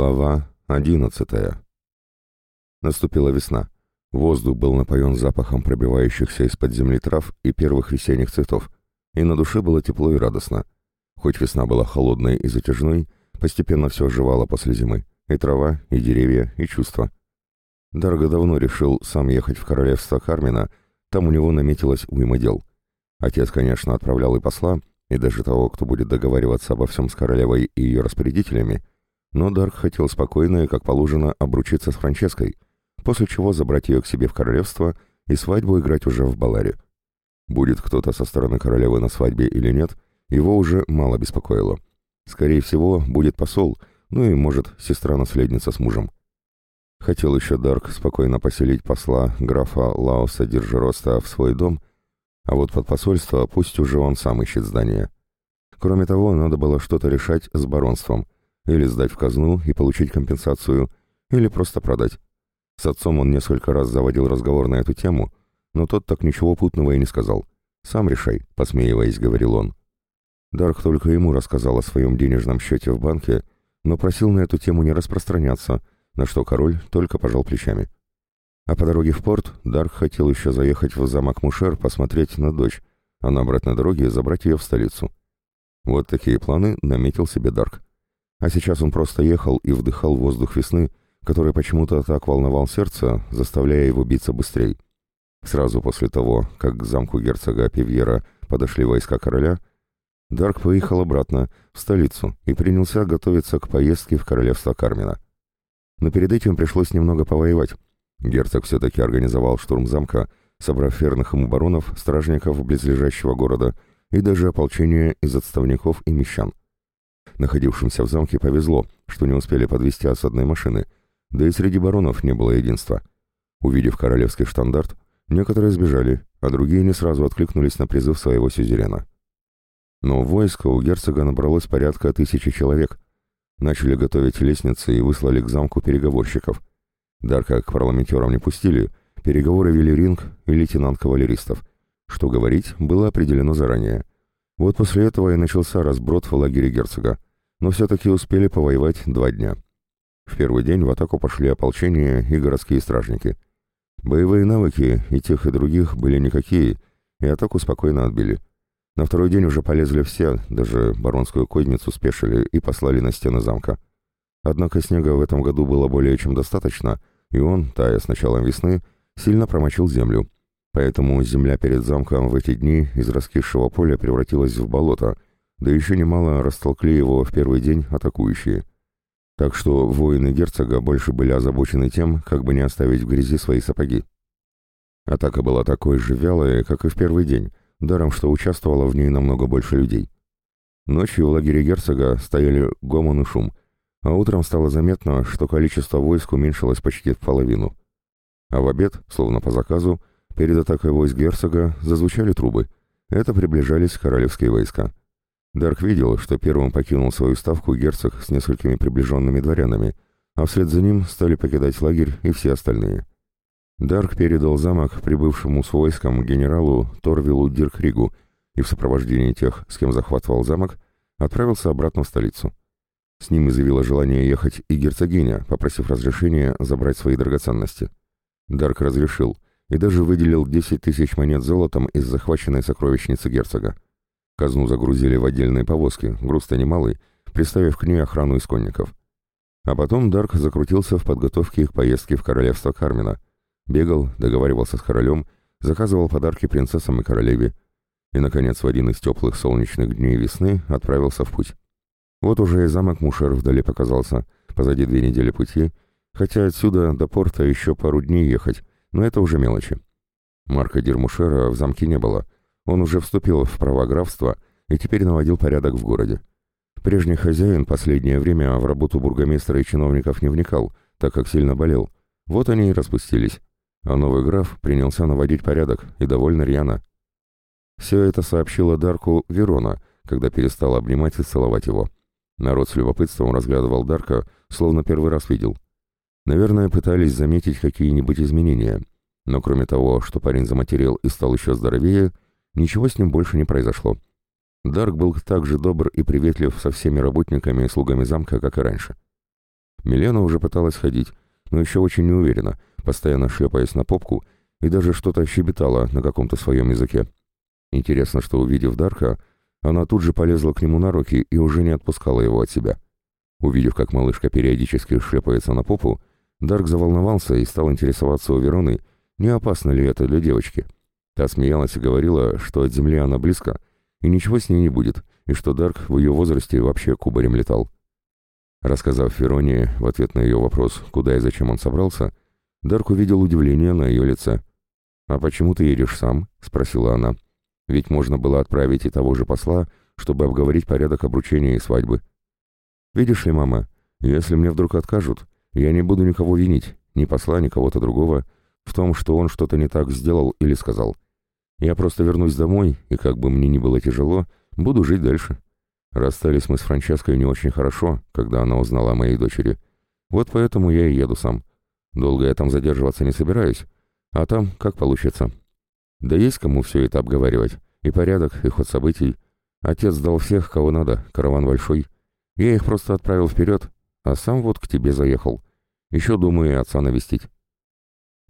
Глава одиннадцатая. Наступила весна. Воздух был напоен запахом пробивающихся из-под земли трав и первых весенних цветов, и на душе было тепло и радостно. Хоть весна была холодной и затяжной, постепенно все оживало после зимы. И трава, и деревья, и чувства. Дарго давно решил сам ехать в королевство Кармина, там у него наметилось уйма дел. Отец, конечно, отправлял и посла, и даже того, кто будет договариваться обо всем с королевой и ее распорядителями, но Дарк хотел спокойно и, как положено, обручиться с Франческой, после чего забрать ее к себе в королевство и свадьбу играть уже в Баларе. Будет кто-то со стороны королевы на свадьбе или нет, его уже мало беспокоило. Скорее всего, будет посол, ну и, может, сестра-наследница с мужем. Хотел еще Дарк спокойно поселить посла графа Лауса Держероста в свой дом, а вот под посольство пусть уже он сам ищет здание. Кроме того, надо было что-то решать с баронством — или сдать в казну и получить компенсацию, или просто продать. С отцом он несколько раз заводил разговор на эту тему, но тот так ничего путного и не сказал. «Сам решай», — посмеиваясь, говорил он. Дарк только ему рассказал о своем денежном счете в банке, но просил на эту тему не распространяться, на что король только пожал плечами. А по дороге в порт Дарк хотел еще заехать в замок Мушер посмотреть на дочь, а на обратной дороге забрать ее в столицу. Вот такие планы наметил себе Дарк. А сейчас он просто ехал и вдыхал воздух весны, который почему-то так волновал сердце, заставляя его биться быстрее. Сразу после того, как к замку герцога Пивьера подошли войска короля, Дарк поехал обратно, в столицу, и принялся готовиться к поездке в королевство Кармина. Но перед этим пришлось немного повоевать. Герцог все-таки организовал штурм замка, собрав верных ему баронов, стражников близлежащего города и даже ополчение из отставников и мещан. Находившимся в замке повезло, что не успели подвести осадной машины, да и среди баронов не было единства. Увидев королевский штандарт, некоторые сбежали, а другие не сразу откликнулись на призыв своего сюзерена. Но войско у герцога набралось порядка тысячи человек. Начали готовить лестницы и выслали к замку переговорщиков. Дарка к парламентерам не пустили, переговоры вели ринг и лейтенант кавалеристов. Что говорить, было определено заранее. Вот после этого и начался разброд в лагере герцога но все-таки успели повоевать два дня. В первый день в атаку пошли ополчение и городские стражники. Боевые навыки и тех, и других были никакие, и атаку спокойно отбили. На второй день уже полезли все, даже баронскую козницу спешили и послали на стены замка. Однако снега в этом году было более чем достаточно, и он, тая с началом весны, сильно промочил землю. Поэтому земля перед замком в эти дни из раскисшего поля превратилась в болото — да еще немало растолкли его в первый день атакующие. Так что воины герцога больше были озабочены тем, как бы не оставить в грязи свои сапоги. Атака была такой же вялой, как и в первый день, даром что участвовало в ней намного больше людей. Ночью в лагере герцога стояли гомон и шум, а утром стало заметно, что количество войск уменьшилось почти в половину. А в обед, словно по заказу, перед атакой войск герцога зазвучали трубы. Это приближались королевские войска. Дарк видел, что первым покинул свою ставку герцог с несколькими приближенными дворянами, а вслед за ним стали покидать лагерь и все остальные. Дарк передал замок прибывшему с войском генералу Торвилу Диркригу и в сопровождении тех, с кем захватывал замок, отправился обратно в столицу. С ним изъявила желание ехать и герцогиня, попросив разрешения забрать свои драгоценности. Дарк разрешил и даже выделил 10 тысяч монет золотом из захваченной сокровищницы герцога. Казну загрузили в отдельные повозки, груз-то немалый, приставив к ней охрану исконников. А потом Дарк закрутился в подготовке их поездки в королевство Кармина. Бегал, договаривался с королем, заказывал подарки принцессам и королеве. И, наконец, в один из теплых солнечных дней весны отправился в путь. Вот уже и замок Мушер вдали показался, позади две недели пути, хотя отсюда до порта еще пару дней ехать, но это уже мелочи. Марка Дирмушера в замке не было — он уже вступил в право графства и теперь наводил порядок в городе. Прежний хозяин последнее время в работу бургомистра и чиновников не вникал, так как сильно болел. Вот они и распустились. А новый граф принялся наводить порядок, и довольно рьяно. Все это сообщила Дарку Верона, когда перестала обнимать и целовать его. Народ с любопытством разглядывал Дарка, словно первый раз видел. Наверное, пытались заметить какие-нибудь изменения. Но кроме того, что парень заматерел и стал еще здоровее, Ничего с ним больше не произошло. Дарк был так же добр и приветлив со всеми работниками и слугами замка, как и раньше. Милена уже пыталась ходить, но еще очень неуверенно, постоянно шлепаясь на попку, и даже что-то щебетала на каком-то своем языке. Интересно, что, увидев Дарка, она тут же полезла к нему на руки и уже не отпускала его от себя. Увидев, как малышка периодически шлепается на попу, Дарк заволновался и стал интересоваться у Вероны, не опасно ли это для девочки. Та смеялась и говорила, что от земли она близко, и ничего с ней не будет, и что Дарк в ее возрасте вообще кубарем летал. Рассказав Вероне в ответ на ее вопрос, куда и зачем он собрался, Дарк увидел удивление на ее лице. «А почему ты едешь сам?» — спросила она. «Ведь можно было отправить и того же посла, чтобы обговорить порядок обручения и свадьбы». «Видишь ли, мама, если мне вдруг откажут, я не буду никого винить, ни посла, ни кого-то другого, в том, что он что-то не так сделал или сказал. Я просто вернусь домой, и как бы мне ни было тяжело, буду жить дальше». Расстались мы с Франческой не очень хорошо, когда она узнала о моей дочери. Вот поэтому я и еду сам. Долго я там задерживаться не собираюсь, а там как получится. Да есть кому все это обговаривать. И порядок, и ход событий. Отец дал всех, кого надо, караван большой. Я их просто отправил вперед, а сам вот к тебе заехал. Еще думаю отца навестить.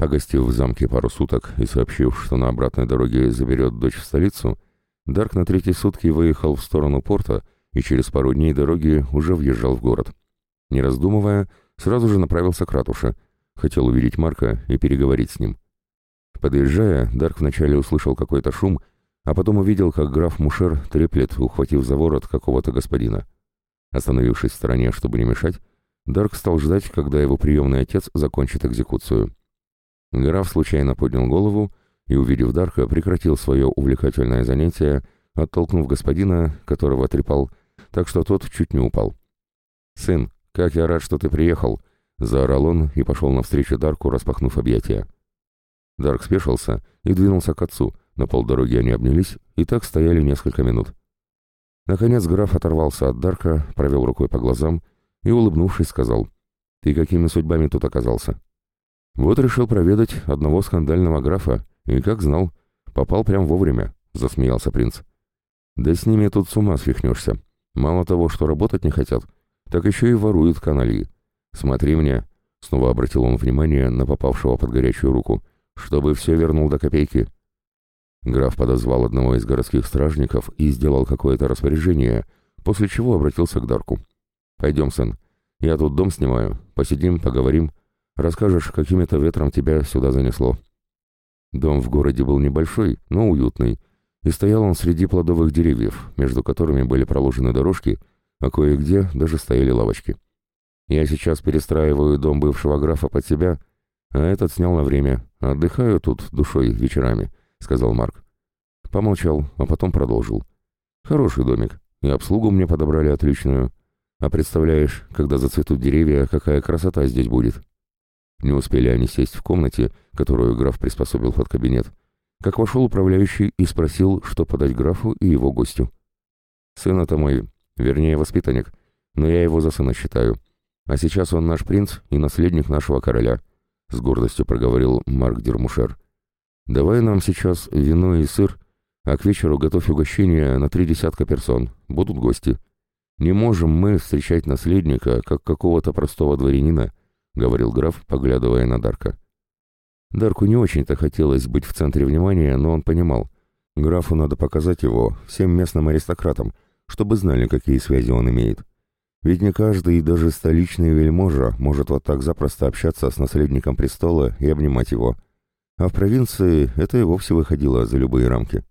Погостив в замке пару суток и сообщив, что на обратной дороге заберет дочь в столицу, Дарк на третьи сутки выехал в сторону порта и через пару дней дороги уже въезжал в город. Не раздумывая, сразу же направился к ратуше. Хотел увидеть Марка и переговорить с ним. Подъезжая, Дарк вначале услышал какой-то шум, а потом увидел, как граф Мушер треплет, ухватив за ворот какого-то господина. Остановившись в стороне, чтобы не мешать, Дарк стал ждать, когда его приемный отец закончит экзекуцию. Граф случайно поднял голову и, увидев Дарка, прекратил свое увлекательное занятие, оттолкнув господина, которого трепал, так что тот чуть не упал. «Сын, как я рад, что ты приехал!» — заорал он и пошел навстречу Дарку, распахнув объятия. Дарк спешился и двинулся к отцу, на полдороги они обнялись и так стояли несколько минут. Наконец граф оторвался от Дарка, провел рукой по глазам и, улыбнувшись, сказал, «Ты какими судьбами тут оказался?» «Вот решил проведать одного скандального графа, и, как знал, попал прям вовремя, засмеялся принц. Да с ними тут с ума свихнешься. Мало того, что работать не хотят, так еще и воруют канальи. Смотри мне, снова обратил он внимание на попавшего под горячую руку, чтобы все вернул до копейки. Граф подозвал одного из городских стражников и сделал какое-то распоряжение, после чего обратился к Дарку. «Пойдем, сын. Я тут дом снимаю. Посидим, поговорим. Расскажешь, каким-то ветром тебя сюда занесло». Дом в городе был небольшой, но уютный, и стоял он среди плодовых деревьев, между которыми были проложены дорожки, а кое-где даже стояли лавочки. Я сейчас перестраиваю дом бывшего графа под себя, а этот снял на время. Отдыхаю тут душой вечерами», — сказал Марк. Помолчал, а потом продолжил. «Хороший домик, и обслугу мне подобрали отличную. А представляешь, когда зацветут деревья, какая красота здесь будет?» Не успели они сесть в комнате, которую граф приспособил под кабинет, как вошел управляющий и спросил, что подать графу и его гостю. «Сын это мой, вернее, воспитанник, но я его за сына считаю. А сейчас он наш принц и наследник нашего короля», — с гордостью проговорил Марк Дермушер. «Давай нам сейчас вино и сыр, а к вечеру готовь угощение на три десятка персон, будут гости. Не можем мы встречать наследника, как какого-то простого дворянина, — говорил граф, поглядывая на Дарка. Дарку не очень-то хотелось быть в центре внимания, но он понимал. Графу надо показать его всем местным аристократам, чтобы знали, какие связи он имеет. Ведь не каждый, даже столичный вельможа, может вот так запросто общаться с наследником престола и обнимать его. А в провинции это и вовсе выходило за любые рамки.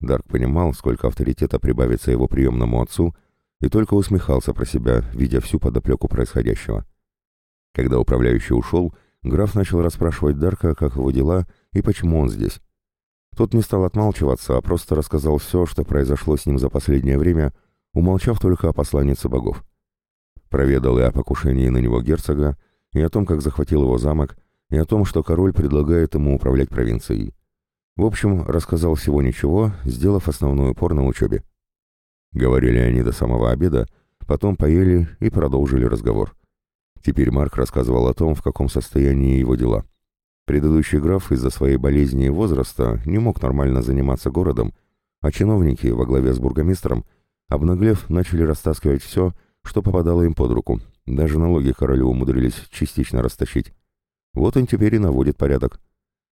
Дарк понимал, сколько авторитета прибавится его приемному отцу, и только усмехался про себя, видя всю подоплеку происходящего. Когда управляющий ушел, граф начал расспрашивать Дарка, как его дела и почему он здесь. Тот не стал отмалчиваться, а просто рассказал все, что произошло с ним за последнее время, умолчав только о посланнице богов. Проведал и о покушении на него герцога, и о том, как захватил его замок, и о том, что король предлагает ему управлять провинцией. В общем, рассказал всего ничего, сделав основной упор на учебе. Говорили они до самого обеда, потом поели и продолжили разговор. Теперь Марк рассказывал о том, в каком состоянии его дела. Предыдущий граф из-за своей болезни и возраста не мог нормально заниматься городом, а чиновники во главе с бургомистром, обнаглев, начали растаскивать все, что попадало им под руку, даже налоги королю умудрились частично растащить. Вот он теперь и наводит порядок.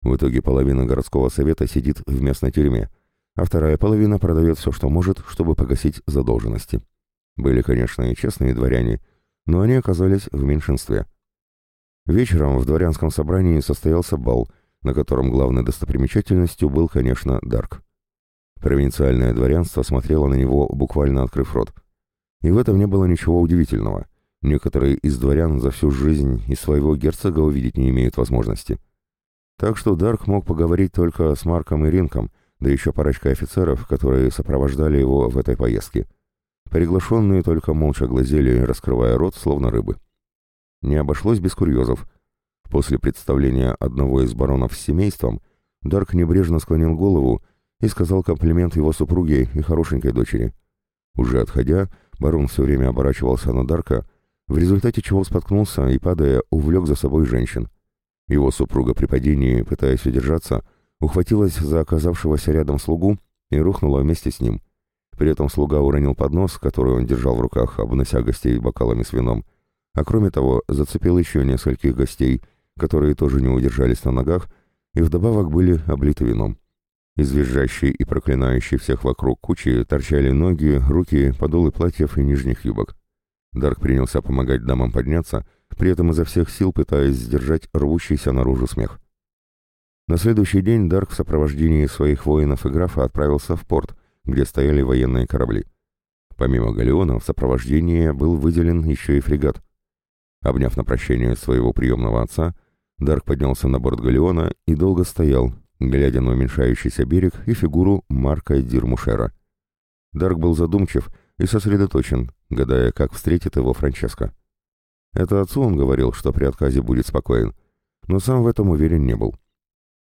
В итоге половина городского совета сидит в местной тюрьме, а вторая половина продает все, что может, чтобы погасить задолженности. Были, конечно, и честные дворяне, но они оказались в меньшинстве. Вечером в дворянском собрании состоялся бал, на котором главной достопримечательностью был, конечно, Дарк. Провинциальное дворянство смотрело на него, буквально открыв рот. И в этом не было ничего удивительного. Некоторые из дворян за всю жизнь и своего герцога увидеть не имеют возможности. Так что Дарк мог поговорить только с Марком и Ринком, да еще парочкой офицеров, которые сопровождали его в этой поездке. Приглашенные только молча глазели, раскрывая рот, словно рыбы. Не обошлось без курьезов. После представления одного из баронов с семейством, Дарк небрежно склонил голову и сказал комплимент его супруге и хорошенькой дочери. Уже отходя, барон все время оборачивался на Дарка, в результате чего споткнулся и, падая, увлек за собой женщин. Его супруга при падении, пытаясь удержаться, ухватилась за оказавшегося рядом слугу и рухнула вместе с ним. При этом слуга уронил поднос, который он держал в руках, обнося гостей бокалами с вином, а кроме того зацепил еще нескольких гостей, которые тоже не удержались на ногах и вдобавок были облиты вином. Из визжащей и проклинающей всех вокруг кучи торчали ноги, руки, подолы платьев и нижних юбок. Дарк принялся помогать дамам подняться, при этом изо всех сил пытаясь сдержать рвущийся наружу смех. На следующий день Дарк в сопровождении своих воинов и графа отправился в порт, где стояли военные корабли. Помимо галеона в сопровождении был выделен еще и фрегат. Обняв на прощение своего приемного отца, Дарк поднялся на борт галеона и долго стоял, глядя на уменьшающийся берег и фигуру Марка Дирмушера. Дарк был задумчив и сосредоточен, гадая, как встретит его Франческо. Это отцу он говорил, что при отказе будет спокоен, но сам в этом уверен не был.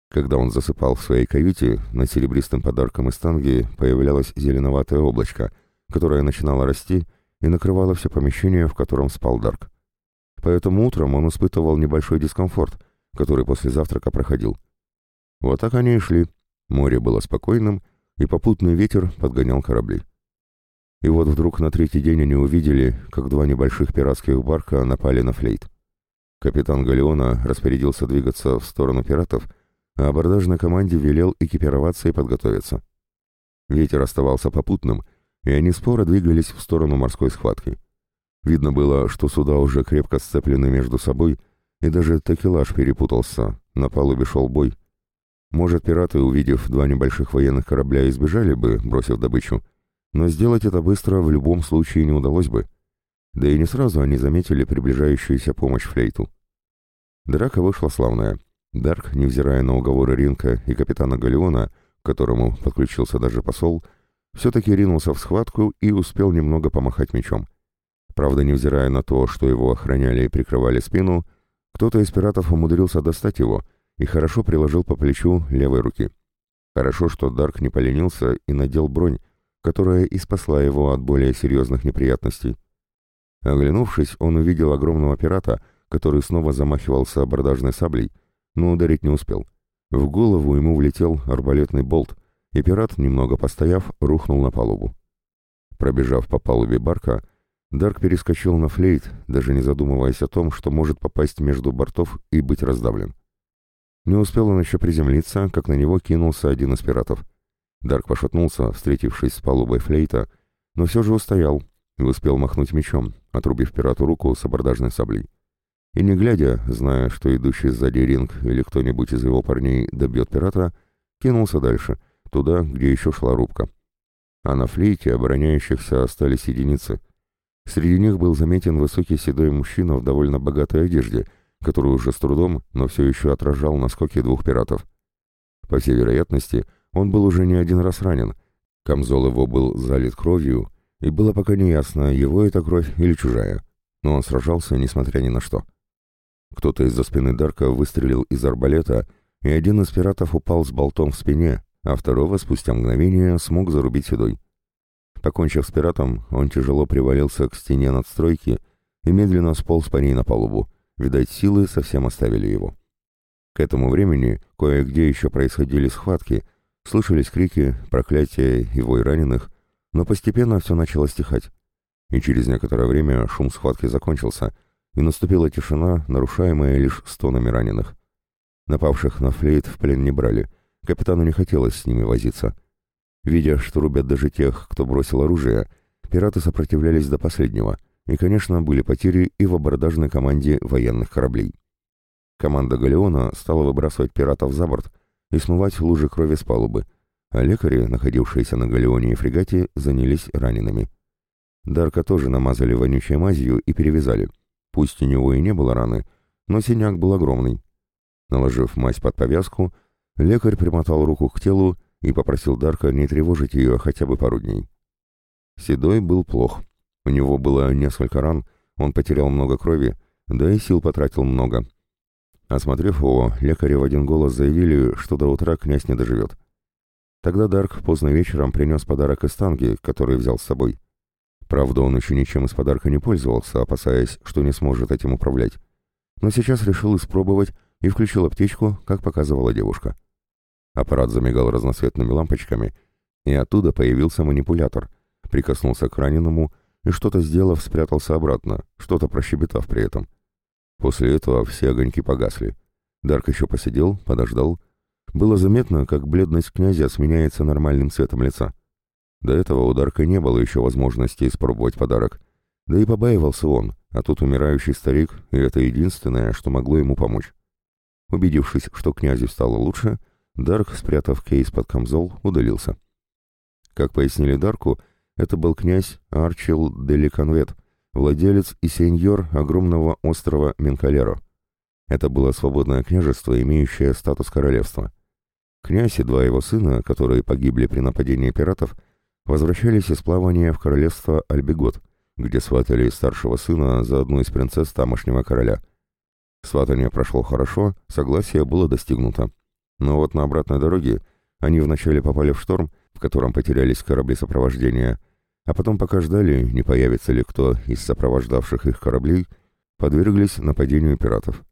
Когда он засыпал в своей каюте, над серебристым подарком из танги появлялось зеленоватое облачко, которое начинало расти и накрывало все помещение, в котором спал Дарк. Поэтому утром он испытывал небольшой дискомфорт, который после завтрака проходил. Вот так они и шли. Море было спокойным, и попутный ветер подгонял корабли. И вот вдруг на третий день они увидели, как два небольших пиратских барка напали на флейт. Капитан Галеона распорядился двигаться в сторону пиратов, а абордажной команде велел экипироваться и подготовиться. Ветер оставался попутным, и они споро двигались в сторону морской схватки. Видно было, что суда уже крепко сцеплены между собой, и даже такелаж перепутался, на палубе шел бой. Может, пираты, увидев два небольших военных корабля, избежали бы, бросив добычу, но сделать это быстро в любом случае не удалось бы. Да и не сразу они заметили приближающуюся помощь флейту. Драка вышла славная. Дарк, невзирая на уговоры Ринка и капитана Галеона, к которому подключился даже посол, все-таки ринулся в схватку и успел немного помахать мечом. Правда, невзирая на то, что его охраняли и прикрывали спину, кто-то из пиратов умудрился достать его и хорошо приложил по плечу левой руки. Хорошо, что Дарк не поленился и надел бронь, которая и спасла его от более серьезных неприятностей. Оглянувшись, он увидел огромного пирата, который снова замахивался абордажной саблей, но ударить не успел. В голову ему влетел арбалетный болт, и пират, немного постояв, рухнул на палубу. Пробежав по палубе барка, Дарк перескочил на флейт, даже не задумываясь о том, что может попасть между бортов и быть раздавлен. Не успел он еще приземлиться, как на него кинулся один из пиратов — Дарк пошатнулся, встретившись с палубой флейта, но все же устоял и успел махнуть мечом, отрубив пирату руку с абордажной саблей. И не глядя, зная, что идущий сзади ринг или кто-нибудь из его парней добьет пирата, кинулся дальше, туда, где еще шла рубка. А на флейте обороняющихся остались единицы. Среди них был заметен высокий седой мужчина в довольно богатой одежде, который уже с трудом, но все еще отражал наскоки двух пиратов. По всей вероятности, он был уже не один раз ранен. Камзол его был залит кровью, и было пока не ясно, его это кровь или чужая. Но он сражался, несмотря ни на что. Кто-то из-за спины Дарка выстрелил из арбалета, и один из пиратов упал с болтом в спине, а второго спустя мгновение смог зарубить седой. Покончив с пиратом, он тяжело привалился к стене надстройки и медленно сполз по ней на палубу. Видать, силы совсем оставили его. К этому времени кое-где еще происходили схватки — Слышались крики, проклятия и вой раненых, но постепенно все начало стихать. и через некоторое время шум схватки закончился, и наступила тишина, нарушаемая лишь стонами раненых. Напавших на флейт в плен не брали, капитану не хотелось с ними возиться. Видя, что рубят даже тех, кто бросил оружие, пираты сопротивлялись до последнего, и, конечно, были потери и в абордажной команде военных кораблей. Команда Галеона стала выбрасывать пиратов за борт и смывать лужи крови с палубы, а лекари, находившиеся на Галеоне и фрегате, занялись ранеными. Дарка тоже намазали вонючей мазью и перевязали. Пусть у него и не было раны, но синяк был огромный. Наложив мазь под повязку, лекарь примотал руку к телу и попросил Дарка не тревожить ее хотя бы пару дней. Седой был плох. У него было несколько ран, он потерял много крови, да и сил потратил много. Осмотрев его, лекари в один голос заявили, что до утра князь не доживет. Тогда Дарк поздно вечером принес подарок из танги, который взял с собой. Правда, он еще ничем из подарка не пользовался, опасаясь, что не сможет этим управлять. Но сейчас решил испробовать и включил аптечку, как показывала девушка. Аппарат замигал разноцветными лампочками, и оттуда появился манипулятор, прикоснулся к раненому и, что-то сделав, спрятался обратно, что-то прощебетав при этом. После этого все огоньки погасли. Дарк еще посидел, подождал. Было заметно, как бледность князя сменяется нормальным цветом лица. До этого у Дарка не было еще возможности испробовать подарок. Да и побаивался он, а тут умирающий старик, и это единственное, что могло ему помочь. Убедившись, что князю стало лучше, Дарк, спрятав кейс под камзол, удалился. Как пояснили Дарку, это был князь Арчил Деликонвет, владелец и сеньор огромного острова Менкалеро. Это было свободное княжество, имеющее статус королевства. Князь и два его сына, которые погибли при нападении пиратов, возвращались из плавания в королевство Альбегот, где сватали старшего сына за одну из принцесс тамошнего короля. Сватание прошло хорошо, согласие было достигнуто. Но вот на обратной дороге они вначале попали в шторм, в котором потерялись корабли сопровождения, а потом, пока ждали, не появится ли кто из сопровождавших их кораблей, подверглись нападению пиратов.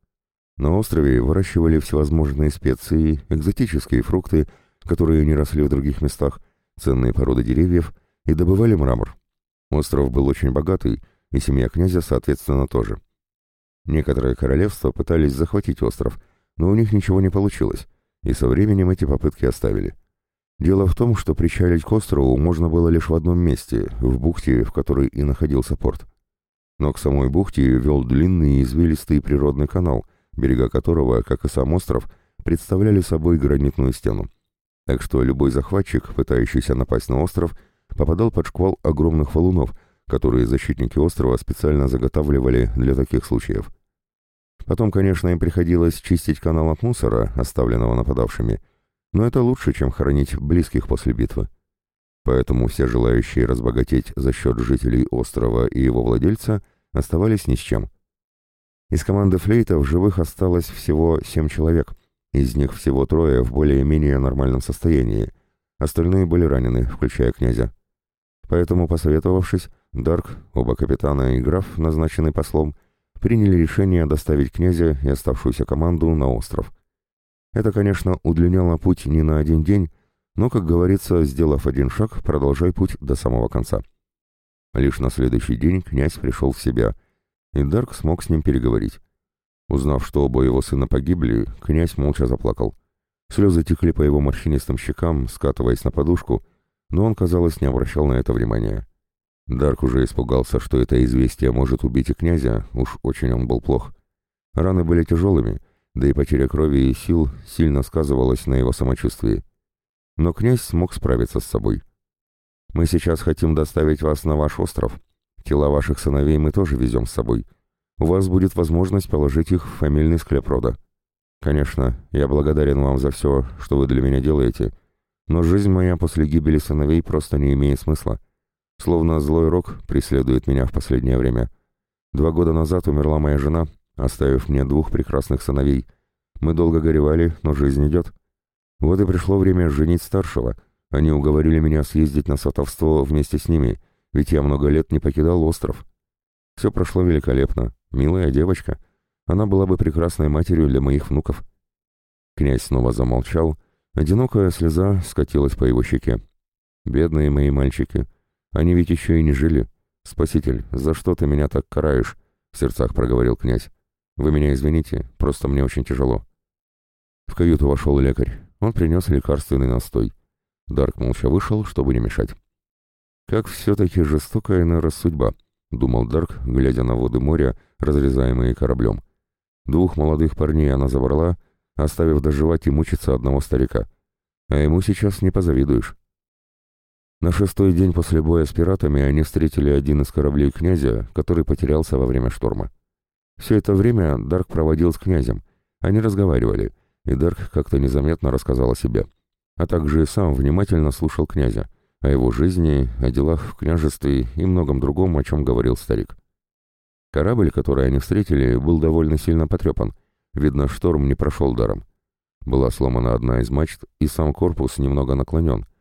На острове выращивали всевозможные специи, экзотические фрукты, которые не росли в других местах, ценные породы деревьев и добывали мрамор. Остров был очень богатый, и семья князя, соответственно, тоже. Некоторые королевства пытались захватить остров, но у них ничего не получилось, и со временем эти попытки оставили. Дело в том, что причалить к острову можно было лишь в одном месте, в бухте, в которой и находился порт. Но к самой бухте вел длинный извилистый природный канал, берега которого, как и сам остров, представляли собой гранитную стену так что любой захватчик, пытающийся напасть на остров, попадал под шквал огромных валунов, которые защитники острова специально заготавливали для таких случаев. Потом, конечно, им приходилось чистить канал от мусора, оставленного нападавшими, но это лучше, чем хоронить близких после битвы. Поэтому все желающие разбогатеть за счет жителей острова и его владельца оставались ни с чем. Из команды флейта в живых осталось всего семь человек — из них всего трое в более-менее нормальном состоянии, остальные были ранены, включая князя. Поэтому, посоветовавшись, Дарк, оба капитана и граф, назначенный послом, приняли решение доставить князя и оставшуюся команду на остров. Это, конечно, удлиняло путь не на один день, но, как говорится, сделав один шаг, продолжай путь до самого конца. Лишь на следующий день князь пришел в себя, и Дарк смог с ним переговорить. Узнав, что оба его сына погибли, князь молча заплакал. Слезы текли по его морщинистым щекам, скатываясь на подушку, но он, казалось, не обращал на это внимания. Дарк уже испугался, что это известие может убить и князя, уж очень он был плох. Раны были тяжелыми, да и потеря крови и сил сильно сказывалась на его самочувствии. Но князь смог справиться с собой. «Мы сейчас хотим доставить вас на ваш остров. Тела ваших сыновей мы тоже везем с собой», у вас будет возможность положить их в фамильный склеп рода. Конечно, я благодарен вам за все, что вы для меня делаете, но жизнь моя после гибели сыновей просто не имеет смысла. Словно злой рок преследует меня в последнее время. Два года назад умерла моя жена, оставив мне двух прекрасных сыновей. Мы долго горевали, но жизнь идет. Вот и пришло время женить старшего. Они уговорили меня съездить на сватовство вместе с ними, ведь я много лет не покидал остров. Все прошло великолепно. Милая девочка. Она была бы прекрасной матерью для моих внуков. Князь снова замолчал. Одинокая слеза скатилась по его щеке. Бедные мои мальчики. Они ведь еще и не жили. «Спаситель, за что ты меня так караешь?» — в сердцах проговорил князь. «Вы меня извините, просто мне очень тяжело». В каюту вошел лекарь. Он принес лекарственный настой. Дарк молча вышел, чтобы не мешать. «Как все-таки жестокая наша судьба», — думал Дарк, глядя на воды моря, разрезаемые кораблем. Двух молодых парней она забрала, оставив доживать и мучиться одного старика. А ему сейчас не позавидуешь. На шестой день после боя с пиратами они встретили один из кораблей князя, который потерялся во время шторма. Все это время Дарк проводил с князем. Они разговаривали, и Дарк как-то незаметно рассказал о себе. А также сам внимательно слушал князя, о его жизни, о делах в княжестве и многом другом, о чем говорил старик. Корабль, который они встретили, был довольно сильно потрепан. Видно, шторм не прошел даром. Была сломана одна из мачт, и сам корпус немного наклонен —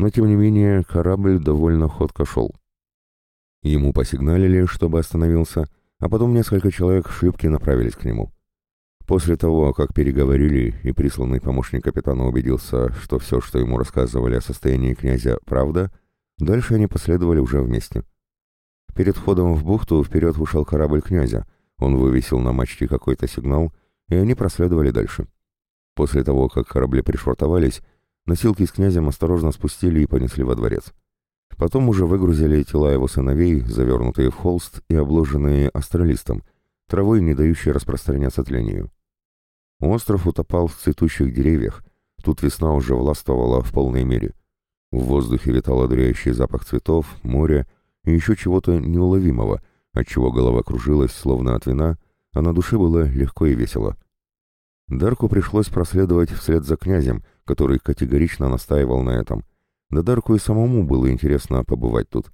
но тем не менее корабль довольно ходко шел. Ему посигналили, чтобы остановился, а потом несколько человек в шлюпке направились к нему. После того, как переговорили и присланный помощник капитана убедился, что все, что ему рассказывали о состоянии князя, правда, дальше они последовали уже вместе. Перед входом в бухту вперед вышел корабль князя, он вывесил на мачте какой-то сигнал, и они проследовали дальше. После того, как корабли пришвартовались, Носилки с князем осторожно спустили и понесли во дворец. Потом уже выгрузили тела его сыновей, завернутые в холст и обложенные астролистом, травой, не дающей распространяться тлению. Остров утопал в цветущих деревьях, тут весна уже властвовала в полной мере. В воздухе витал одуряющий запах цветов, моря и еще чего-то неуловимого, отчего голова кружилась, словно от вина, а на душе было легко и весело. Дарку пришлось проследовать вслед за князем, который категорично настаивал на этом. Да Дарку и самому было интересно побывать тут.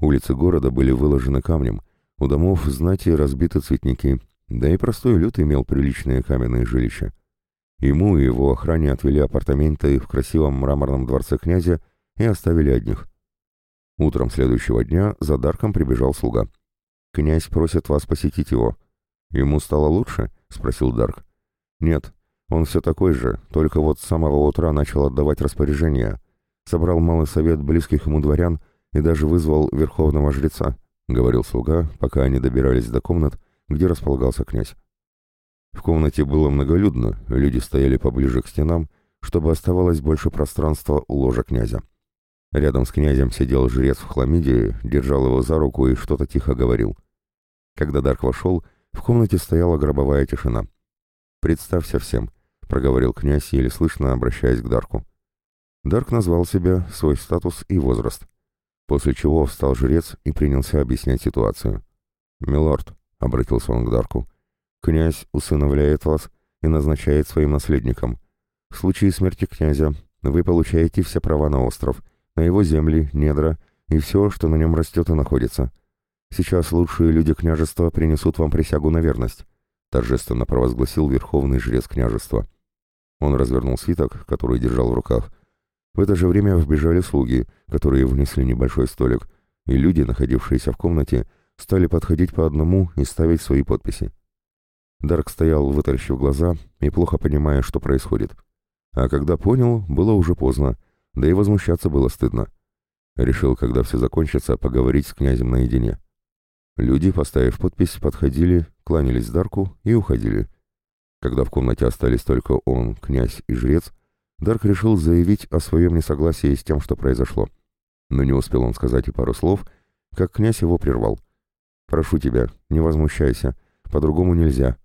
Улицы города были выложены камнем, у домов знати разбиты цветники, да и простой люд имел приличные каменные жилища. Ему и его охране отвели апартаменты в красивом мраморном дворце князя и оставили одних. Утром следующего дня за Дарком прибежал слуга. «Князь просит вас посетить его». «Ему стало лучше?» — спросил Дарк. «Нет, он все такой же, только вот с самого утра начал отдавать распоряжения. Собрал малый совет близких ему дворян и даже вызвал верховного жреца», — говорил слуга, пока они добирались до комнат, где располагался князь. В комнате было многолюдно, люди стояли поближе к стенам, чтобы оставалось больше пространства у ложа князя. Рядом с князем сидел жрец в хламиде, держал его за руку и что-то тихо говорил. Когда Дарк вошел, в комнате стояла гробовая тишина. «Представься всем», — проговорил князь, еле слышно обращаясь к Дарку. Дарк назвал себя, свой статус и возраст, после чего встал жрец и принялся объяснять ситуацию. «Милорд», — обратился он к Дарку, — «князь усыновляет вас и назначает своим наследником. В случае смерти князя вы получаете все права на остров, на его земли, недра и все, что на нем растет и находится. Сейчас лучшие люди княжества принесут вам присягу на верность торжественно провозгласил верховный жрец княжества. Он развернул свиток, который держал в руках. В это же время вбежали слуги, которые внесли небольшой столик, и люди, находившиеся в комнате, стали подходить по одному и ставить свои подписи. Дарк стоял, вытаращив глаза и плохо понимая, что происходит. А когда понял, было уже поздно, да и возмущаться было стыдно. Решил, когда все закончится, поговорить с князем наедине. Люди, поставив подпись, подходили, кланялись Дарку и уходили. Когда в комнате остались только он, князь и жрец, Дарк решил заявить о своем несогласии с тем, что произошло. Но не успел он сказать и пару слов, как князь его прервал. «Прошу тебя, не возмущайся, по-другому нельзя.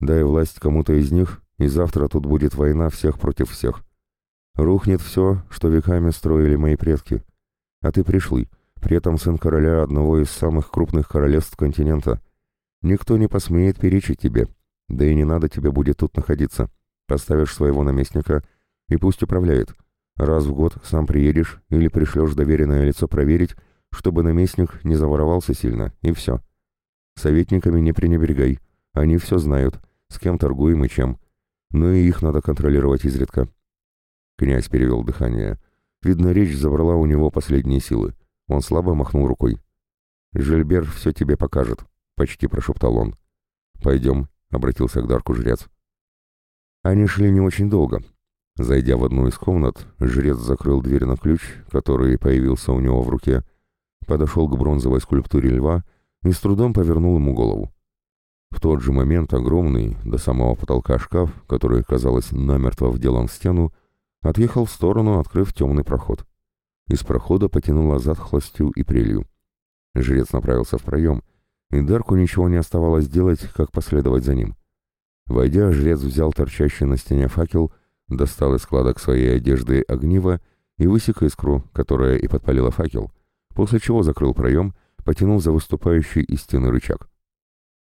Дай власть кому-то из них, и завтра тут будет война всех против всех. Рухнет все, что веками строили мои предки. А ты пришлый, при этом сын короля одного из самых крупных королевств континента. Никто не посмеет перечить тебе, да и не надо тебе будет тут находиться. Поставишь своего наместника, и пусть управляет. Раз в год сам приедешь или пришлешь доверенное лицо проверить, чтобы наместник не заворовался сильно, и все. Советниками не пренебрегай, они все знают, с кем торгуем и чем. Но и их надо контролировать изредка. Князь перевел дыхание. Видно, речь забрала у него последние силы. Он слабо махнул рукой. «Жильбер все тебе покажет», — почти прошептал он. «Пойдем», — обратился к Дарку жрец. Они шли не очень долго. Зайдя в одну из комнат, жрец закрыл дверь на ключ, который появился у него в руке, подошел к бронзовой скульптуре льва и с трудом повернул ему голову. В тот же момент огромный, до самого потолка шкаф, который, казалось, намертво вделан в стену, отъехал в сторону, открыв темный проход. Из прохода потянуло затхлостью и прелью. Жрец направился в проем, и Дарку ничего не оставалось делать, как последовать за ним. Войдя, жрец взял торчащий на стене факел, достал из складок своей одежды огниво и высек искру, которая и подпалила факел, после чего закрыл проем, потянул за выступающий из стены рычаг.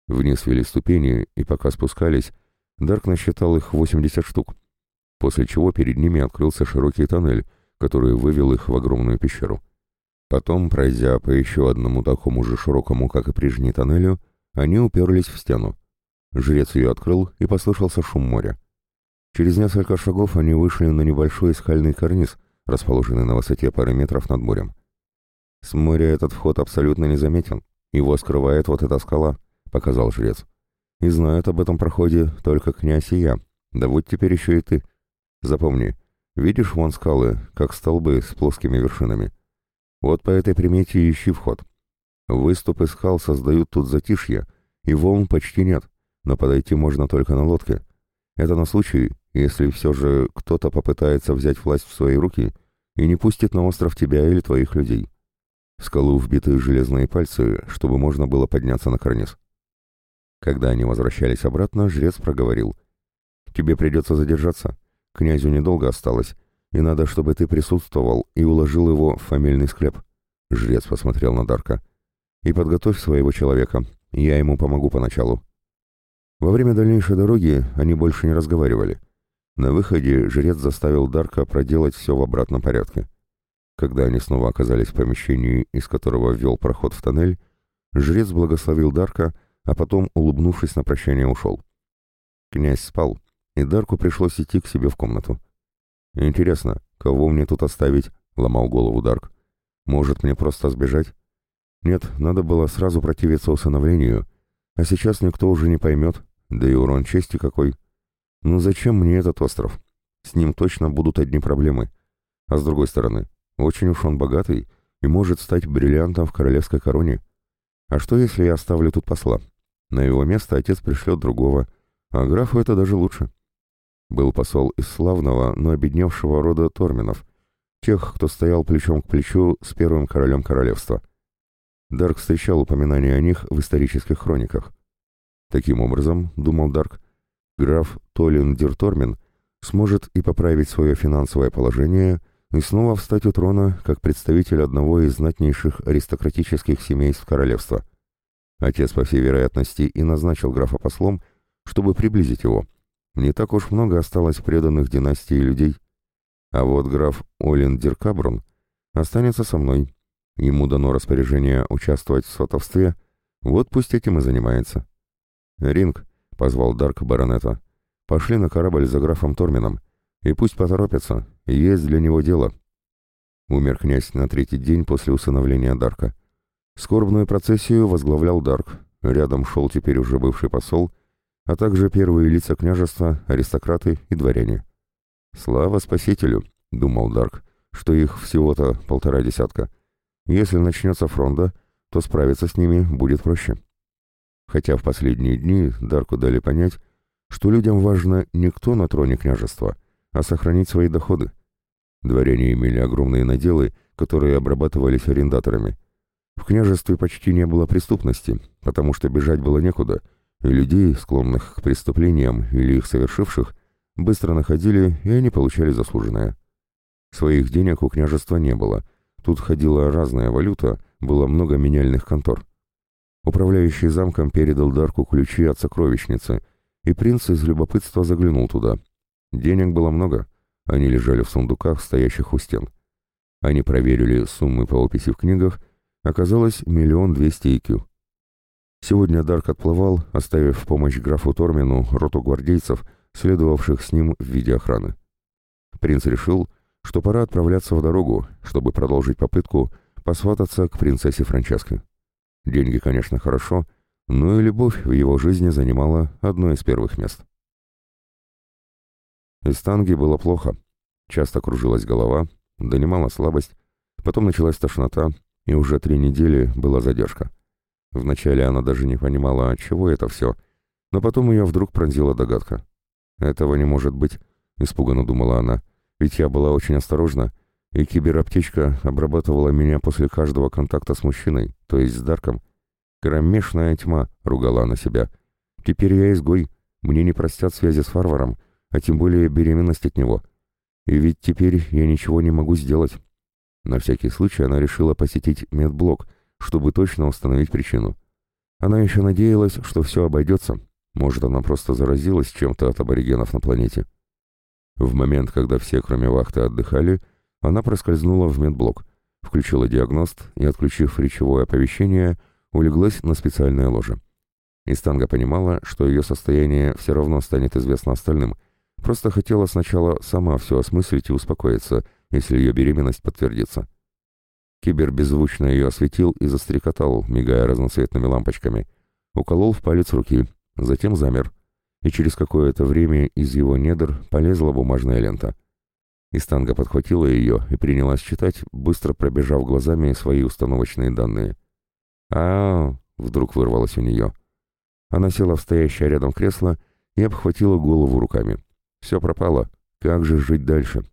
Вниз вели ступени, и пока спускались, Дарк насчитал их 80 штук, после чего перед ними открылся широкий тоннель, который вывел их в огромную пещеру. Потом, пройдя по еще одному такому же широкому, как и прежний тоннелю, они уперлись в стену. Жрец ее открыл, и послышался шум моря. Через несколько шагов они вышли на небольшой скальный карниз, расположенный на высоте пары метров над морем. «С моря этот вход абсолютно незаметен. Его скрывает вот эта скала», — показал жрец. «И знают об этом проходе только князь и я. Да вот теперь еще и ты. Запомни, видишь вон скалы, как столбы с плоскими вершинами?» Вот по этой примете ищи вход. Выступы скал создают тут затишье, и волн почти нет, но подойти можно только на лодке. Это на случай, если все же кто-то попытается взять власть в свои руки и не пустит на остров тебя или твоих людей. В скалу вбиты железные пальцы, чтобы можно было подняться на карниз. Когда они возвращались обратно, жрец проговорил. «Тебе придется задержаться. Князю недолго осталось, и надо, чтобы ты присутствовал и уложил его в фамильный склеп». Жрец посмотрел на Дарка. «И подготовь своего человека. Я ему помогу поначалу». Во время дальнейшей дороги они больше не разговаривали. На выходе жрец заставил Дарка проделать все в обратном порядке. Когда они снова оказались в помещении, из которого ввел проход в тоннель, жрец благословил Дарка, а потом, улыбнувшись на прощание, ушел. Князь спал, и Дарку пришлось идти к себе в комнату. «Интересно, кого мне тут оставить?» — ломал голову Дарк. «Может, мне просто сбежать?» «Нет, надо было сразу противиться усыновлению. А сейчас никто уже не поймет, да и урон чести какой. Ну зачем мне этот остров? С ним точно будут одни проблемы. А с другой стороны, очень уж он богатый и может стать бриллиантом в королевской короне. А что, если я оставлю тут посла? На его место отец пришлет другого, а графу это даже лучше». Был посол из славного, но обедневшего рода Торминов, тех, кто стоял плечом к плечу с первым королем королевства. Дарк встречал упоминания о них в исторических хрониках. Таким образом, думал Дарк, граф Толин Диртормин сможет и поправить свое финансовое положение и снова встать у трона как представитель одного из знатнейших аристократических семейств королевства. Отец, по всей вероятности, и назначил графа послом, чтобы приблизить его – не так уж много осталось преданных династии людей. А вот граф Олин Диркабрун останется со мной. Ему дано распоряжение участвовать в сватовстве, вот пусть этим и занимается. «Ринг», — позвал Дарк баронета, — «пошли на корабль за графом Тормином, и пусть поторопятся, есть для него дело». Умер князь на третий день после усыновления Дарка. Скорбную процессию возглавлял Дарк, рядом шел теперь уже бывший посол а также первые лица княжества, аристократы и дворяне. «Слава спасителю!» — думал Дарк, что их всего-то полтора десятка. Если начнется фронта, то справиться с ними будет проще. Хотя в последние дни Дарку дали понять, что людям важно не кто на троне княжества, а сохранить свои доходы. Дворяне имели огромные наделы, которые обрабатывались арендаторами. В княжестве почти не было преступности, потому что бежать было некуда — и людей, склонных к преступлениям или их совершивших, быстро находили, и они получали заслуженное. Своих денег у княжества не было, тут ходила разная валюта, было много меняльных контор. Управляющий замком передал Дарку ключи от сокровищницы, и принц из любопытства заглянул туда. Денег было много, они лежали в сундуках, стоящих у стен. Они проверили суммы по описи в книгах, оказалось миллион двести икю. Сегодня Дарк отплывал, оставив в помощь графу Тормину роту гвардейцев, следовавших с ним в виде охраны. Принц решил, что пора отправляться в дорогу, чтобы продолжить попытку посвататься к принцессе Франческе. Деньги, конечно, хорошо, но и любовь в его жизни занимала одно из первых мест. Из танги было плохо. Часто кружилась голова, донимала слабость, потом началась тошнота, и уже три недели была задержка. Вначале она даже не понимала, чего это все, но потом ее вдруг пронзила догадка. «Этого не может быть», — испуганно думала она, — «ведь я была очень осторожна, и кибераптечка обрабатывала меня после каждого контакта с мужчиной, то есть с Дарком. Кромешная тьма», — ругала она себя. «Теперь я изгой, мне не простят связи с Фарваром, а тем более беременность от него. И ведь теперь я ничего не могу сделать». На всякий случай она решила посетить медблок, чтобы точно установить причину. Она еще надеялась, что все обойдется. Может, она просто заразилась чем-то от аборигенов на планете. В момент, когда все, кроме вахты, отдыхали, она проскользнула в медблок, включила диагност и, отключив речевое оповещение, улеглась на специальное ложе. Истанга понимала, что ее состояние все равно станет известно остальным, просто хотела сначала сама все осмыслить и успокоиться, если ее беременность подтвердится. Кибер беззвучно ее осветил и застрекотал, мигая разноцветными лампочками. Уколол в палец руки, затем замер, и через какое-то время из его недр полезла бумажная лента. Истанга подхватила ее и принялась читать, быстро пробежав глазами свои установочные данные. а, вдруг вырвалось у нее. Она села в стоящее рядом кресло и обхватила голову руками. Все пропало. Как же жить дальше?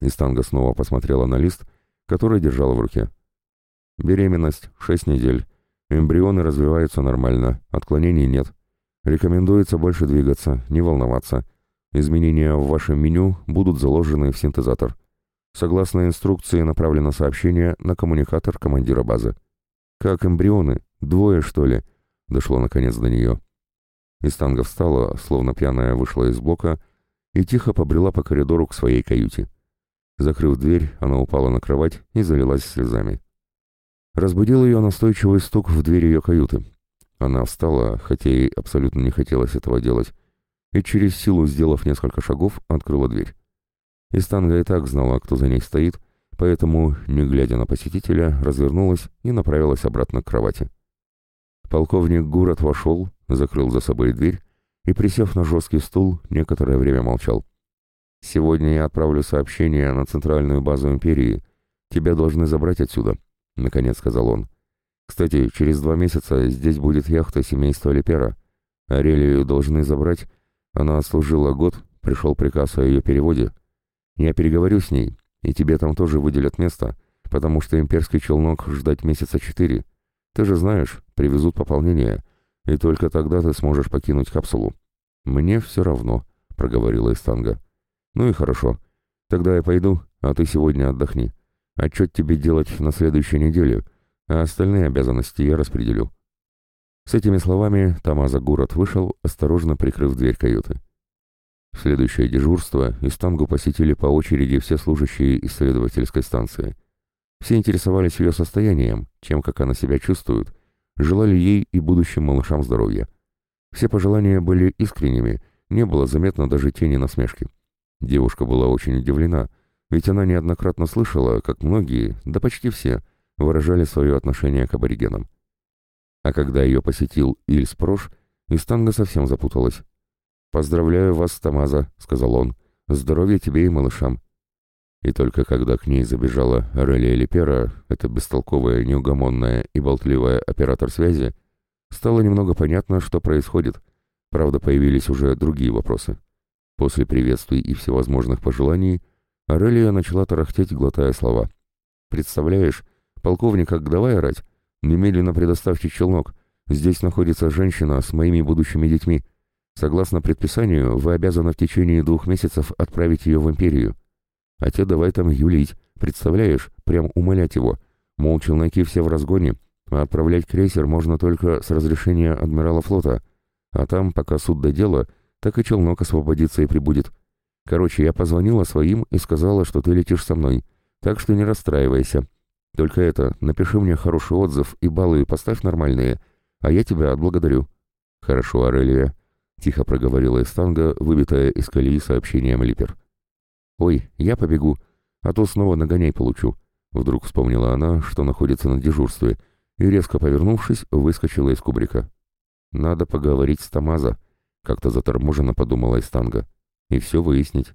Истанга снова посмотрела на лист, который держала в руке. Беременность, шесть недель. Эмбрионы развиваются нормально, отклонений нет. Рекомендуется больше двигаться, не волноваться. Изменения в вашем меню будут заложены в синтезатор. Согласно инструкции направлено сообщение на коммуникатор командира базы. «Как эмбрионы? Двое, что ли?» Дошло наконец до нее. Истанга встала, словно пьяная вышла из блока, и тихо побрела по коридору к своей каюте. Закрыв дверь, она упала на кровать и залилась слезами. Разбудил ее настойчивый стук в дверь ее каюты. Она встала, хотя ей абсолютно не хотелось этого делать, и через силу, сделав несколько шагов, открыла дверь. Истанга и так знала, кто за ней стоит, поэтому, не глядя на посетителя, развернулась и направилась обратно к кровати. Полковник Гурат вошел, закрыл за собой дверь и, присев на жесткий стул, некоторое время молчал. «Сегодня я отправлю сообщение на центральную базу Империи. Тебя должны забрать отсюда», — наконец сказал он. «Кстати, через два месяца здесь будет яхта семейства Лепера. Арелию должны забрать она отслужила год, пришел приказ о ее переводе. Я переговорю с ней, и тебе там тоже выделят место, потому что имперский челнок ждать месяца четыре. Ты же знаешь, привезут пополнение, и только тогда ты сможешь покинуть капсулу. Мне все равно, проговорила Истанга. Ну и хорошо. Тогда я пойду, а ты сегодня отдохни. Отчет тебе делать на следующей неделе, а остальные обязанности я распределю. С этими словами Тамаза Гурат вышел, осторожно прикрыв дверь каюты. В следующее дежурство Истангу посетили по очереди все служащие исследовательской станции. Все интересовались ее состоянием, чем как она себя чувствует, желали ей и будущим малышам здоровья. Все пожелания были искренними, не было заметно даже тени насмешки. Девушка была очень удивлена, ведь она неоднократно слышала, как многие, да почти все, выражали свое отношение к аборигенам. А когда ее посетил Ильс Прош, Истанга совсем запуталась. «Поздравляю вас, Тамаза», — сказал он. «Здоровья тебе и малышам». И только когда к ней забежала Арелия Липера, эта бестолковая, неугомонная и болтливая оператор связи, стало немного понятно, что происходит. Правда, появились уже другие вопросы. После приветствий и всевозможных пожеланий Арелия начала тарахтеть, глотая слова. «Представляешь, полковник как давай орать, Немедленно предоставьте челнок. Здесь находится женщина с моими будущими детьми. Согласно предписанию, вы обязаны в течение двух месяцев отправить ее в империю. А те давай там юлить, представляешь, прям умолять его. Мол, челноки все в разгоне, а отправлять крейсер можно только с разрешения адмирала флота. А там, пока суд до дела, так и челнок освободится и прибудет. Короче, я позвонила своим и сказала, что ты летишь со мной. Так что не расстраивайся. Только это, напиши мне хороший отзыв и баллы поставь нормальные, а я тебя отблагодарю». «Хорошо, Арелия», — тихо проговорила Эстанга, выбитая из колеи сообщением Липер. «Ой, я побегу, а то снова нагоняй получу». Вдруг вспомнила она, что находится на дежурстве, и, резко повернувшись, выскочила из кубрика. «Надо поговорить с Тамаза», — как-то заторможенно подумала Эстанга, — «и все выяснить».